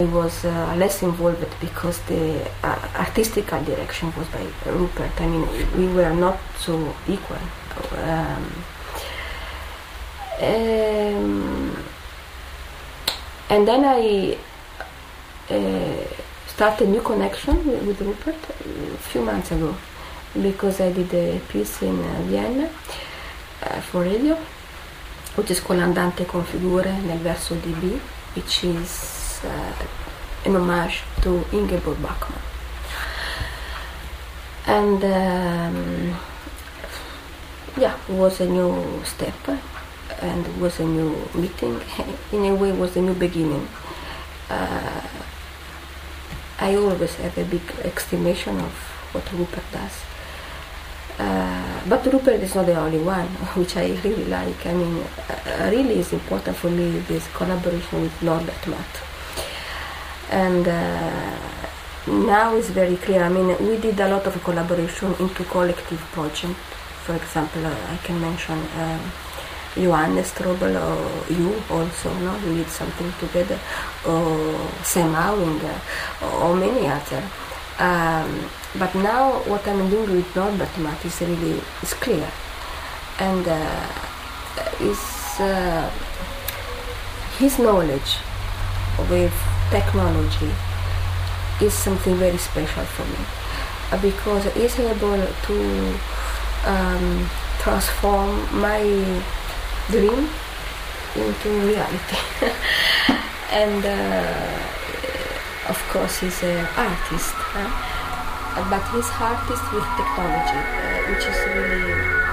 I was uh, less involved because the uh, artistical direction was by Rupert. I mean, we were not so equal. Um, um, and then I uh, started a new connection with, with, Rupert a few months ago because I did a piece in uh, Vienna uh, for radio, which is called Andante con figure nel verso di B, which is uh, an homage to Ingeborg Bachmann. And um, yeah, was a new step and was a new meeting. In a way, was a new beginning. Uh, I always have a big estimation of what Rupert does. Uh, but Rupert is not the only one, which I really like. I mean, uh, really is important for me this collaboration with Norbert Matt and uh, now it's very clear. I mean, we did a lot of collaboration into collective projects. For example, uh, I can mention um, Johannes Strobel or you also, no? We did something together, or Sam uh, or many other. Um, but now what I'm doing with Norbert Matt is really is clear, and uh, is uh, his knowledge with technology is something very special for me. Because he's able to um, transform my dream into reality. And uh, of course he's an artist huh? but he's artist with technology uh, which is really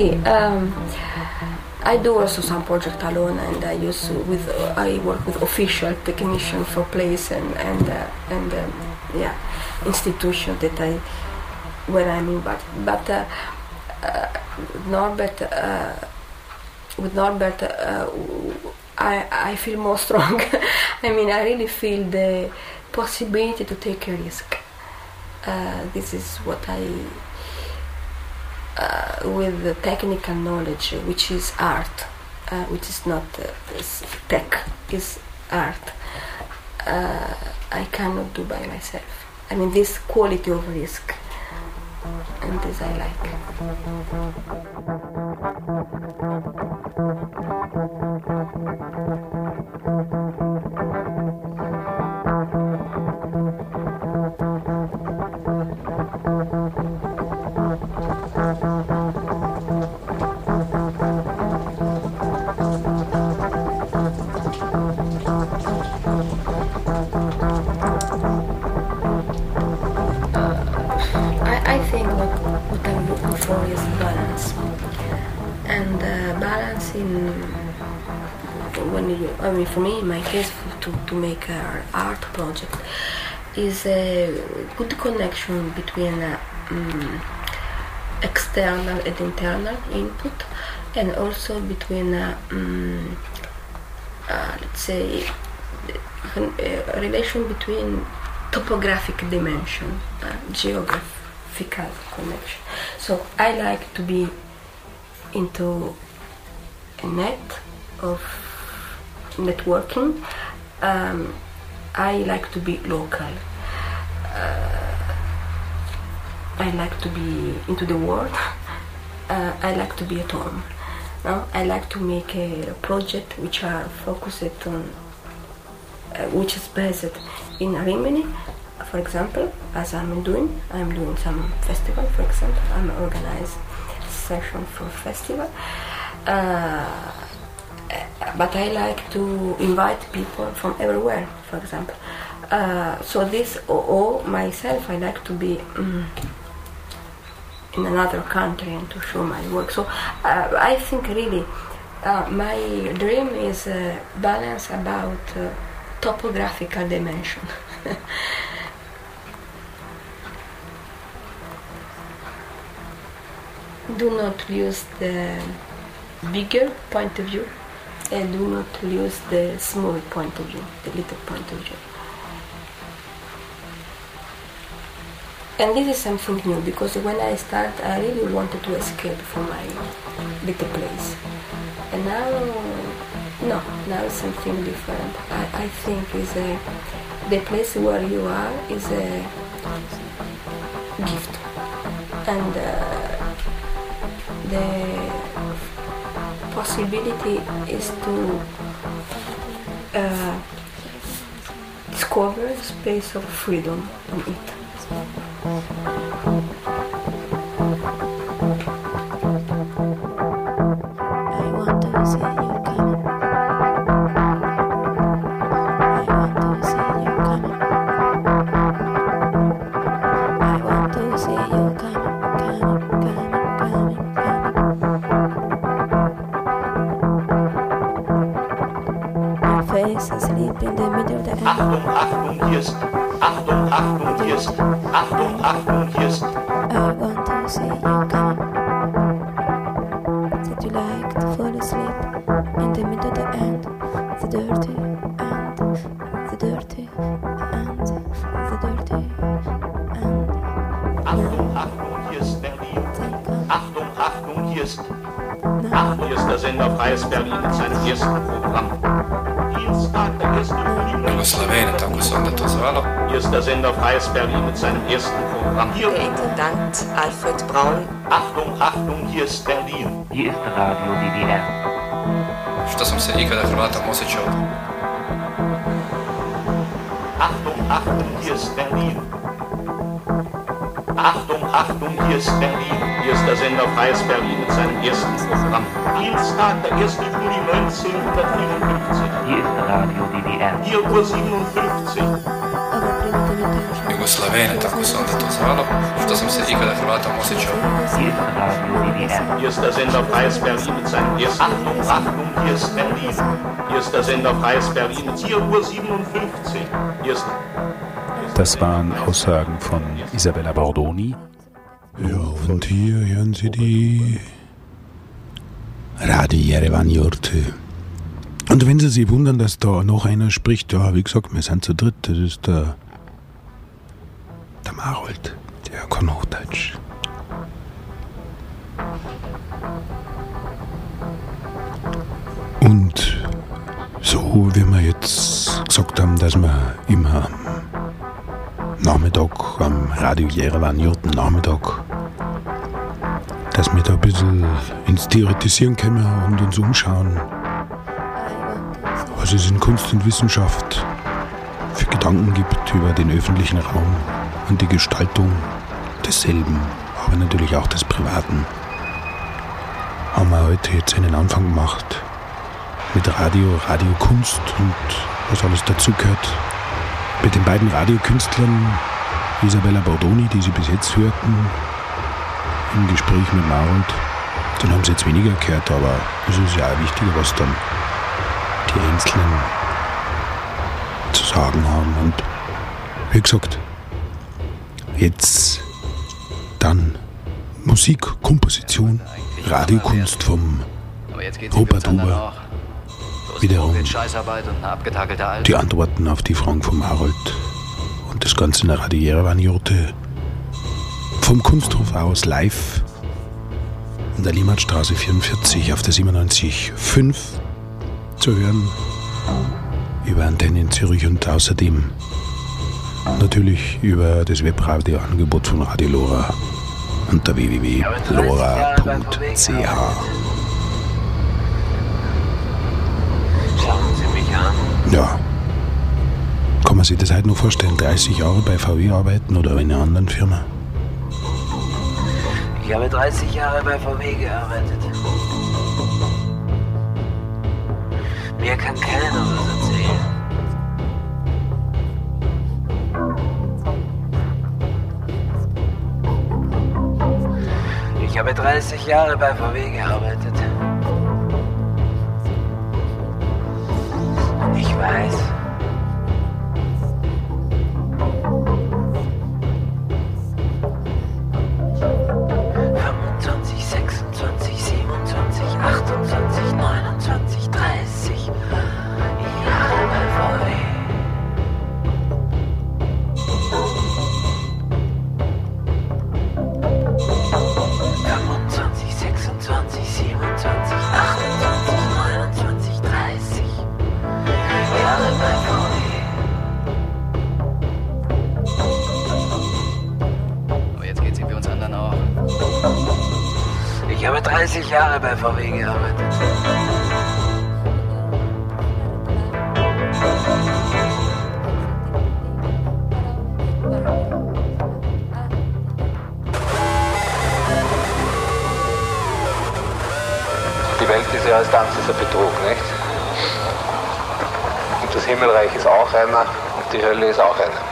Sì, um, I do also some project alone, and I use with uh, I work with official technician for place and and uh, and um, yeah institution that I where I'm in. But but uh, uh Norbert uh, with Norbert uh, I I feel more strong. I mean I really feel the possibility to take a risk. this is what I uh, with the technical knowledge, which is art, uh, which is not uh, tech, is art. Uh, I cannot do by myself. I mean, this quality of risk, and this I like. I mean, for me, in my case, to, to make an art project is a good connection between uh, um, external and internal input, and also between, uh, um, uh, let's say, a relation between topographic dimension, uh, geographical connection. So I like to be into a net of networking. Um, I like to be local. Uh, I like to be into the world. Uh, I like to be at home. No? I like to make a project which are focused on, uh, which is based in Rimini, for example, as I'm doing. I'm doing some festival, for example. I'm organized session for festival. Uh, but I like to invite people from everywhere, for example. Uh, so this, or, myself, I like to be um, in another country and to show my work. So uh, I think really uh, my dream is a balance about uh, topographical dimension. do not lose the bigger point of view and do not lose the small point of view, the little point of view. And this is something new because when I start, I really wanted to escape from my little place. And now, no, now it's something different. I, I think is a, the place where you are is a gift. And uh, the possibility is to uh, discover space of freedom in it. Achtung, hier ist. Achtung, Achtung, hier ist. Achtung, Achtung, hier ist. I want to see you come. Said you like to fall asleep in the middle of the end. The dirty and the dirty and the dirty and. Achtung, Achtung, hier ist Berlin. Achtung, Achtung, hier ist. Achtung, hier ist der Sender Freies Berlin mit seinem ersten Programm. Dienstag, der 1. Jugoslawien, tako se onda to zvalo. Hier ist der Sender Freies Berlin mit seinem ersten Programm. Hier der Intendant Alfred Braun. Achtung, Achtung, hier ist Berlin. Hier ist Radio DDR. Što sam se ikada Hrvatom osjećao? Achtung, Achtung, hier ist Berlin. Achtung, Achtung, hier ist Berlin. Hier ist der Sender Freies Berlin mit seinem ersten Programm. Dienstag, der 1. Juli 1954. Hier ist Radio DDR. 4 Uhr 57. Jugoslavene, tako se onda to zvalo, što sam se ikada Hrvatom osjećao. Hier ist der Sender Freies Berlin mit seinem ersten Achtung, Achtung, hier ist Berlin. Hier ist der Sender Freies Berlin mit 4 Uhr 57. Hier ist das waren Aussagen von Isabella Bordoni. Ja, und hier hören Sie die Radio Jerevan-Jurte. Und wenn Sie sich wundern, dass da noch einer spricht, ja, wie gesagt, wir sind zu dritt, das ist der, der Marold, der kann Hochdeutsch. Und so, wie wir jetzt gesagt haben, dass wir immer am Nachmittag, am Radio Jerewan Jurten Nachmittag, dass wir da ein bisschen ins Theoretisieren kommen und uns umschauen, was es in Kunst und Wissenschaft für Gedanken gibt über den öffentlichen Raum und die Gestaltung desselben, aber natürlich auch des Privaten. Haben wir heute jetzt einen Anfang gemacht mit Radio, Radiokunst und was alles dazugehört. Mit den beiden Radiokünstlern Isabella Bordoni, die Sie bis jetzt hörten, im Gespräch mit Marold, den haben Sie jetzt weniger gehört, aber es ist ja auch wichtiger, was dann die Einzelnen zu sagen haben. Und wie gesagt, jetzt dann Musik, Komposition, Radiokunst vom Robert Huber wiederum die Antworten auf die Fragen von Harold und das Ganze in der Radierewan-Jurte vom Kunsthof aus live in der Limmatstraße 44 auf der 97.5 zu hören über Antennen Zürich und außerdem natürlich über das Webradioangebot von Radio Lora unter www.lora.ch. Ja. Kann man sich das halt nur vorstellen? 30 Jahre bei VW arbeiten oder in einer anderen Firma? Ich habe 30 Jahre bei VW gearbeitet. Mir kann keiner was erzählen. Ich habe 30 Jahre bei VW gearbeitet. Und ich weiß, das Himmelreich ist auch einer und die Hölle ist auch einer.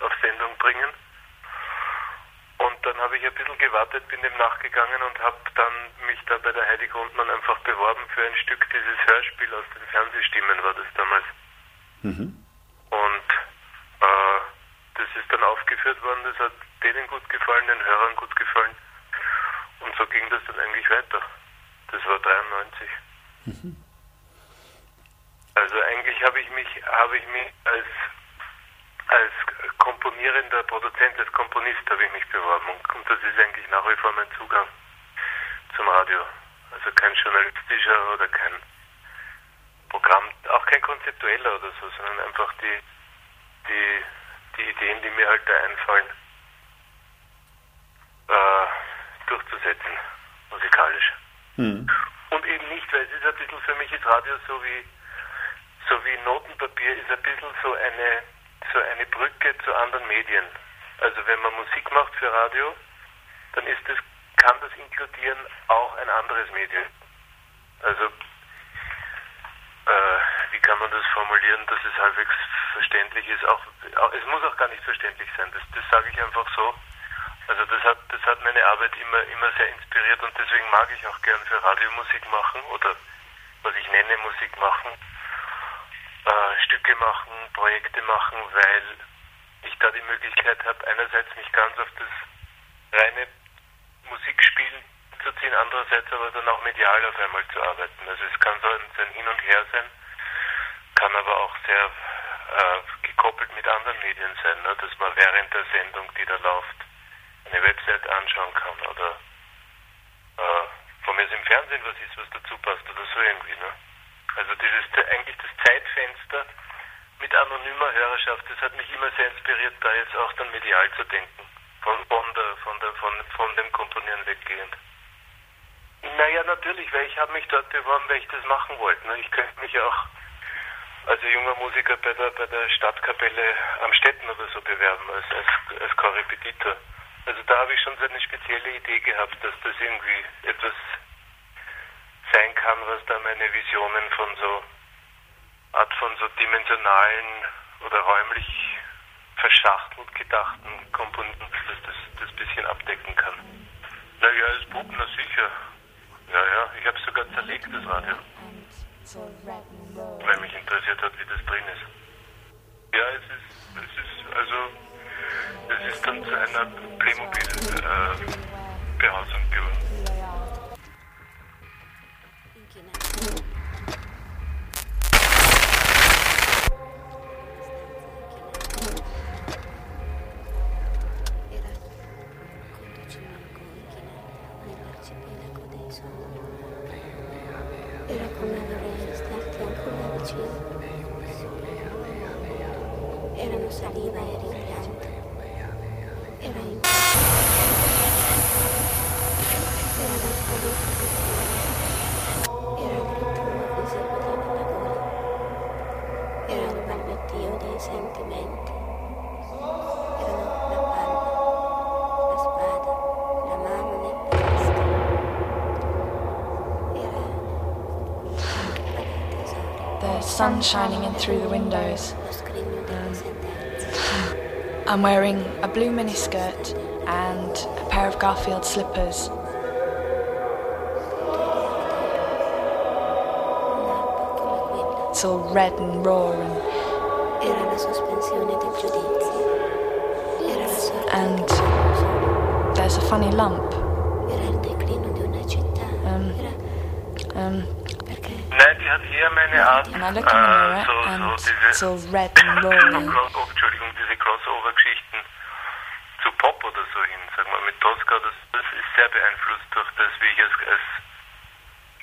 Auf Sendung bringen. Und dann habe ich ein bisschen gewartet, bin dem nachgegangen und habe dann mich da bei der Heidi Grundmann einfach beworben für ein Stück dieses Hörspiel aus den Fernsehstimmen war das damals. Und äh, das ist dann aufgeführt worden, das hat denen gut gefallen, den Hörern gut gefallen. Und so ging das dann eigentlich weiter. Das war 93. Also eigentlich habe ich mich, habe ich mich als als komponierender Produzent, als Komponist habe ich mich beworben und, das ist eigentlich nach wie vor mein Zugang zum Radio. Also kein journalistischer oder kein Programm, auch kein konzeptueller oder so, sondern einfach die die die Ideen, die mir halt da einfallen, äh, durchzusetzen, musikalisch. Und eben nicht, weil es ist ein bisschen für mich ist Radio so wie so wie Notenpapier ist ein bisschen so eine so eine Brücke zu anderen Medien. Also wenn man Musik macht für Radio, dann ist das kann das inkludieren auch ein anderes Medium. Also äh, wie kann man das formulieren, dass es halbwegs verständlich ist? Auch, auch es muss auch gar nicht verständlich sein. Das, das sage ich einfach so. Also das hat das hat meine Arbeit immer immer sehr inspiriert und deswegen mag ich auch gern für Radio Musik machen oder was ich nenne Musik machen, äh, Stücke machen, Projekte machen, weil ich da die Möglichkeit habe, einerseits mich ganz auf das reine Musikspielen zu ziehen, andererseits aber dann auch medial auf einmal zu arbeiten. Also es kann so ein, Hin und Her sein, kann aber auch sehr äh, gekoppelt mit anderen Medien sein, ne? dass man während der Sendung, die da läuft, eine Website anschauen kann oder äh, vom wenn es im Fernsehen was ist, was dazu passt oder so irgendwie. Ne? Also dieses eigentlich das Zeitfenster mit anonymer Hörerschaft, das hat mich immer sehr inspiriert, da jetzt auch dann medial zu denken. Von, von, der, von, der, von, von dem Komponieren weggehend. Naja, natürlich, weil ich habe mich dort beworben, weil ich das machen wollte. Ne? Ich könnte mich auch als junger Musiker bei der, bei der Stadtkapelle am Städten oder so bewerben, als, als, als Korrepetitor. Also da habe ich schon so eine spezielle Idee gehabt, dass das irgendwie etwas sein kann, was da meine Visionen von so Art von so dimensionalen oder räumlich verschachtelt gedachten Komponenten, dass das das bisschen abdecken kann. Naja, als Bub, na sicher. Ja, ja, ich habe sogar zerlegt, das Radio. Weil mich interessiert hat, wie das drin ist. Ja, es ist, es ist, also, es ist dann zu einer Playmobil-Behausung sun shining in through the windows. I'm wearing a blue miniskirt and a pair of Garfield slippers. It's all red and raw and Era la sospensione del giudizio. Era la sorte and there's a funny lump. Era il declino di una città. Um, um, And the mirror äh, so, so and red raw. so Cross, oh, Entschuldigung, diese Crossover-Geschichten zu Pop oder so hin, sagen wir mit Tosca, das, das ist sehr beeinflusst durch das, wie ich als, als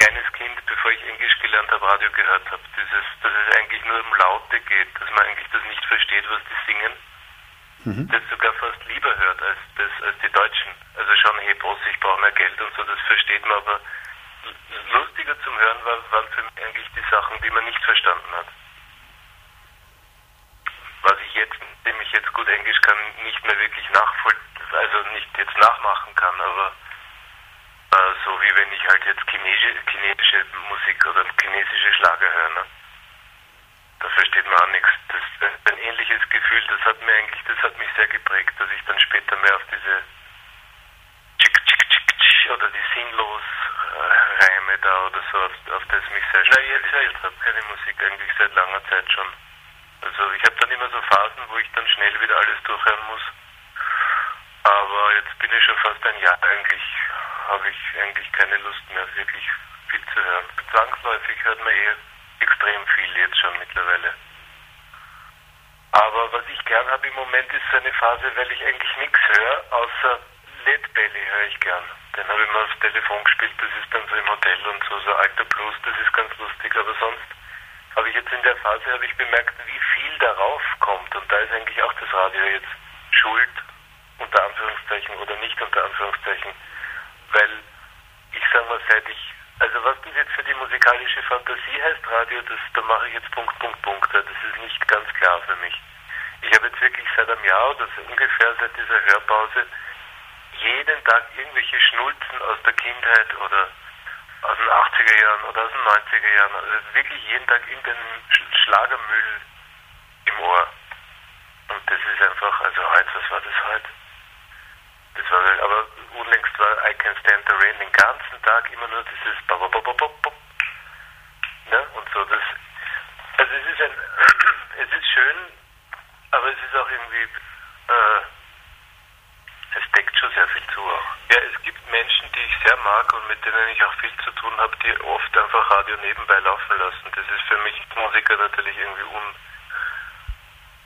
kleines Kind, bevor ich Englisch gelernt habe, Radio gehört habe. Dieses, dass es eigentlich nur um Laute geht, dass man eigentlich das nicht versteht, was die singen. Das sogar fast lieber hört als, das, als die Deutschen. Also schon, hey, Boss, ich brauche mehr Geld und so, das versteht man, aber lustiger zum Hören war, waren für mich eigentlich die Sachen, die man nicht verstanden hat. Was ich jetzt, indem ich jetzt gut Englisch kann, nicht mehr wirklich nachvoll, also nicht jetzt nachmachen kann, aber äh, so wie wenn ich halt jetzt chinesische, chinesische Musik oder chinesische Schlager höre, ne? Da versteht man auch nichts. Das ist ein ähnliches Gefühl, das hat mir eigentlich, das hat mich sehr geprägt, dass ich dann später mehr auf diese Tschick, tschick, tschick, tsch oder die sinnlos Reime da oder so, auf, auf das mich sehr spezialisiert habe. Keine Musik eigentlich seit langer Zeit schon. Also ich habe dann immer so Phasen, wo ich dann schnell wieder alles durchhören muss. Aber jetzt bin ich schon fast ein Jahr eigentlich, habe ich eigentlich keine Lust mehr, wirklich viel zu hören. Zwangsläufig hört man eh extrem viel jetzt schon mittlerweile. Aber was ich gern habe im Moment ist so eine Phase, weil ich eigentlich nichts höre, außer Led Belly höre ich gern. Den habe ich mal aufs Telefon gespielt, das ist dann so im Hotel und so, so alter Blues, das ist ganz lustig. Aber sonst habe ich jetzt in der Phase habe ich bemerkt, wie viel darauf kommt. Und da ist eigentlich auch das Radio jetzt schuld, unter Anführungszeichen oder nicht unter Anführungszeichen. Weil ich sage mal, seit ich, also was das jetzt für die musikalische Fantasie heißt, Radio, das, da mache ich jetzt Punkt, Punkt, Punkt. Das ist nicht ganz klar für mich. Ich habe jetzt wirklich seit einem Jahr oder so ungefähr seit dieser Hörpause jeden Tag irgendwelche Schnulzen aus der Kindheit oder aus den 80er Jahren oder aus den 90er Jahren. Also wirklich jeden Tag irgendeinen Sch Schlagermüll im Ohr. Und das ist einfach, also heute, was war das heute? Das war, aber unlängst war I Can Stand the Rain den ganzen Tag immer nur dieses Bop. Ne? Und so, das, also es ist ein, es ist schön, aber es ist auch irgendwie, äh, es deckt schon sehr viel zu. Ja, es gibt Menschen, die ich sehr mag und mit denen ich auch viel zu tun habe, die oft einfach Radio nebenbei laufen lassen. Das ist für mich Musiker natürlich irgendwie un...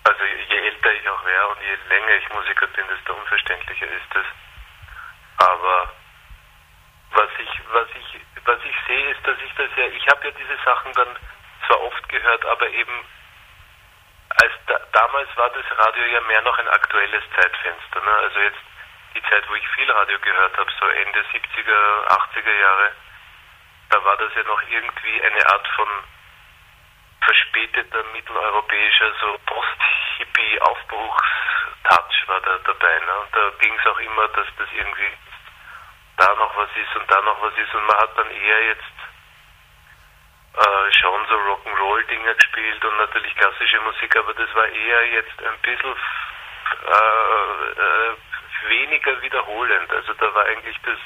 Also je älter ich auch wäre und je länger ich Musiker bin, desto unverständlicher ist es. Aber was ich, was ich dass ich das ja, ich habe ja diese Sachen dann zwar oft gehört, aber eben als da, damals war das Radio ja mehr noch ein aktuelles Zeitfenster. Ne? Also jetzt die Zeit, wo ich viel Radio gehört habe, so Ende 70er, 80er Jahre, da war das ja noch irgendwie eine Art von verspäteter mitteleuropäischer, so Post-Hippie-Aufbruchstouch war da dabei. Ne? Und da ging es auch immer, dass das irgendwie da noch was ist und da noch was ist. Und man hat dann eher jetzt äh, schon so Rock'n'Roll-Dinger gespielt und natürlich klassische Musik, aber das war eher jetzt ein bisschen äh, äh, weniger wiederholend. Also da war eigentlich das,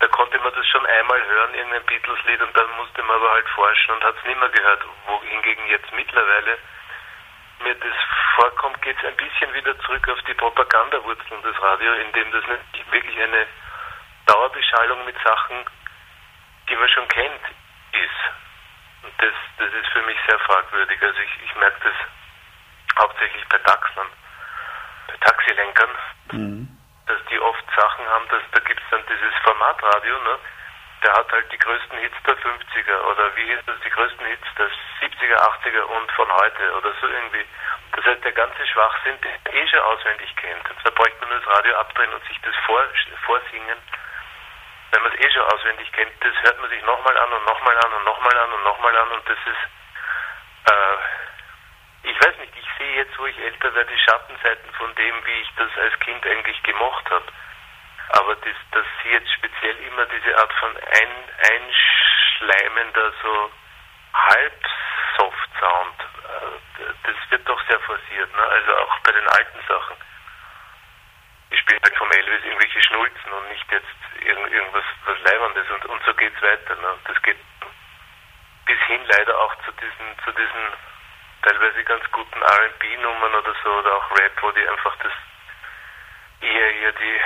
da konnte man das schon einmal hören, irgendein Beatles-Lied und dann musste man aber halt forschen und hat es nicht mehr gehört. Wohingegen jetzt mittlerweile mir das vorkommt, geht es ein bisschen wieder zurück auf die Propagandawurzeln des Radio, indem das nicht wirklich eine Dauerbeschallung mit Sachen, die man schon kennt, ist. Und das, das ist für mich sehr fragwürdig. Also ich, ich merke das hauptsächlich bei bei Taxilenkern, mhm. dass die oft Sachen haben, dass da gibt es dann dieses Formatradio, ne? der hat halt die größten Hits der 50er oder wie hieß das, die größten Hits der 70er, 80er und von heute oder so irgendwie. Das heißt, der ganze Schwachsinn, den eh schon auswendig kennt. Da bräuchte man nur das Radio abdrehen und sich das vor, vorsingen wenn man es eh schon auswendig kennt, das hört man sich nochmal an und nochmal an und nochmal an und nochmal an und das ist, äh, ich weiß nicht, ich sehe jetzt, wo ich älter werde, die Schattenseiten von dem, wie ich das als Kind eigentlich gemocht habe. Aber das, dass sie jetzt speziell immer diese Art von ein, einschleimender, so halb Soft Sound, äh, das wird doch sehr forciert, ne? also auch bei den alten Sachen ich spiele halt vom Elvis irgendwelche Schnulzen und nicht jetzt irgend, irgendwas was Leibendes und, und so geht's weiter. Ne? Das geht bis hin leider auch zu diesen, zu diesen teilweise ganz guten RB-Nummern oder so oder auch Rap, wo die einfach das eher eher die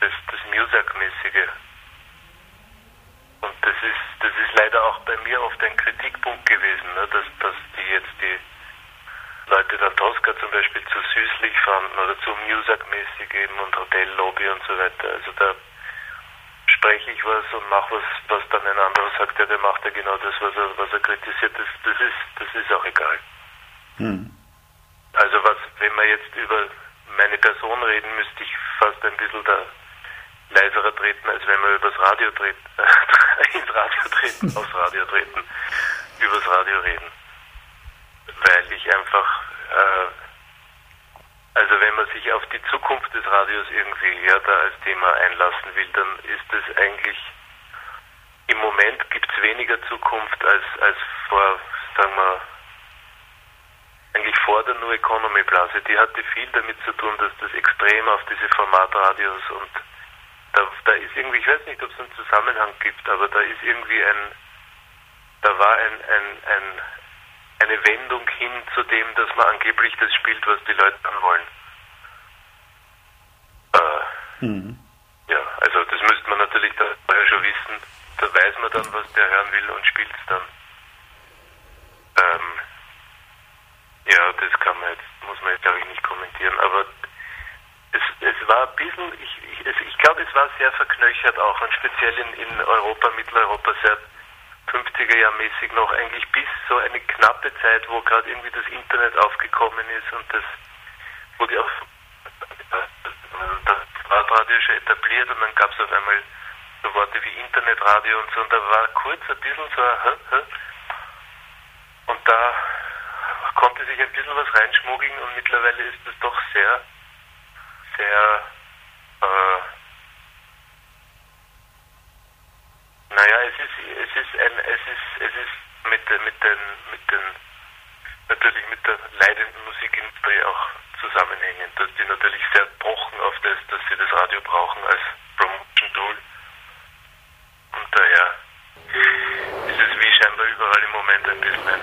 das, das Music-mäßige und das ist das ist leider auch bei mir oft ein Kritikpunkt gewesen, ne? dass, dass die jetzt die Leute der Tosca zum Beispiel zu süßlich fanden oder zu Music-mäßig eben und Hotellobby und so weiter. Also da spreche ich was und mache was, was dann ein anderer sagt, ja, der macht ja genau das, was er, was er kritisiert. Das, das, ist, das ist auch egal. Hm. Also was, wenn wir jetzt über meine Person reden, müsste ich fast ein bisschen da leiserer treten, als wenn wir übers Radio treten, ins Radio treten, aufs Radio treten, übers Radio reden weil ich einfach, äh, also wenn man sich auf die Zukunft des Radios irgendwie ja, da als Thema einlassen will, dann ist es eigentlich, im Moment gibt es weniger Zukunft als, als vor, sagen wir, eigentlich vor der New Economy Blase. Die hatte viel damit zu tun, dass das extrem auf diese Formatradios und da, da ist irgendwie, ich weiß nicht, ob es einen Zusammenhang gibt, aber da ist irgendwie ein, da war ein, ein, ein, eine Wendung hin zu dem, dass man angeblich das spielt, was die Leute dann wollen. Äh, mhm. Ja, also das müsste man natürlich da vorher schon wissen. Da weiß man dann, was der hören will und spielt es dann. Ähm, ja, das kann man jetzt, muss man jetzt glaube ich nicht kommentieren, aber es, es war ein bisschen, ich, ich, ich glaube, es war sehr verknöchert auch und speziell in, in Europa, Mitteleuropa sehr 50er Jahr mäßig noch eigentlich bis so eine knappe Zeit, wo gerade irgendwie das Internet aufgekommen ist und das wurde auch das Radio schon etabliert und dann gab es auf einmal so Worte wie Internetradio und so und da war kurz ein bisschen so ein und da konnte sich ein bisschen was reinschmuggeln und mittlerweile ist das doch sehr, sehr äh, Naja, es ist, ein, es ist, es ist mit, mit den, mit den, natürlich mit der leidenden Musikindustrie auch zusammenhängend, dass die natürlich sehr pochen auf das, dass sie das Radio brauchen als Promotion Tool. Und daher ist es wie scheinbar überall im Moment ein bisschen